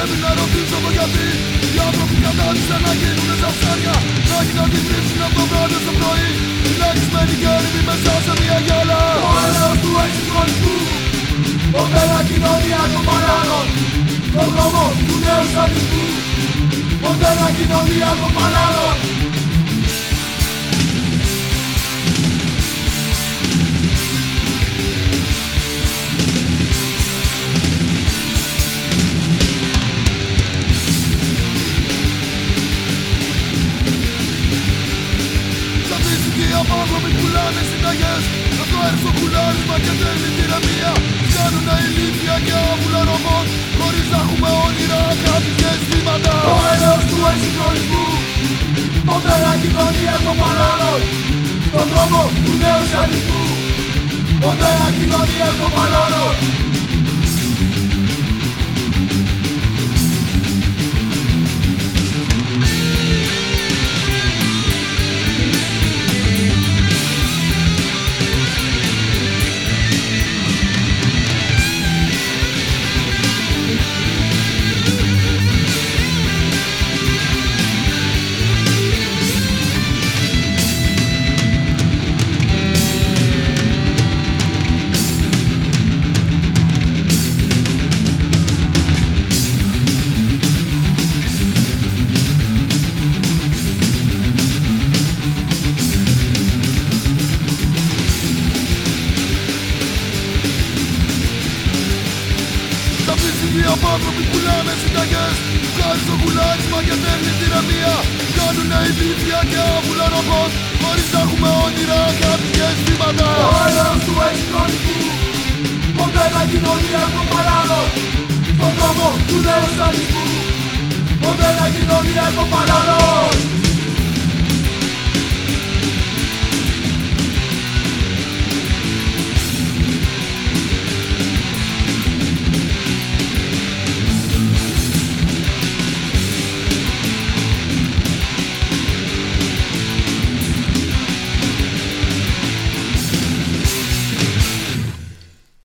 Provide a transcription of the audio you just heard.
πρέπει να ρωτήσω το γιατί. Οι άνθρωποι κατάληξαν να γίνονται σαν ψάρια. Να έχει να από το βράδυ πρωί. Να έχεις μένει μέσα σε μια γέλα ο έλεος του εξυγχρονισμού Μοντέλα κοινωνία των παράνων Τον δρόμο του νέου στατισμού Μοντέλα κοινωνία των παράνων Στατιστικοί απάνθρωποι πουλάνε συνταγές. Με το έρθο κουλάρισμα και τέλει τυραμία Κάνουνε ηλίθια και άβουλα ρομπότ Χωρίς να έχουμε όνειρα, αγάπη και αισθήματα Ο έλεος του εξυγχρονισμού Μοντέλα κοινωνία των παράνων Τον δρόμο του νέου στατισμού Μοντέλα κοινωνία των παράνων Τα πλησιβοί απάνθρωποι πουλάνε συνταγές. Βγάζει το κουλάρισμα και παίρνει τυραμία Κάνουνε ηλίθια και άβουλα ρομπότ Χωρίς να έχουμε όνειρα, αγάπη και αισθήματα Ο έλεος του εξυγχρονισμού Μοντέλα κοινωνία των παράνων Στον δρόμο του νέου στατισμού Μοντέλα κοινωνία των παράνων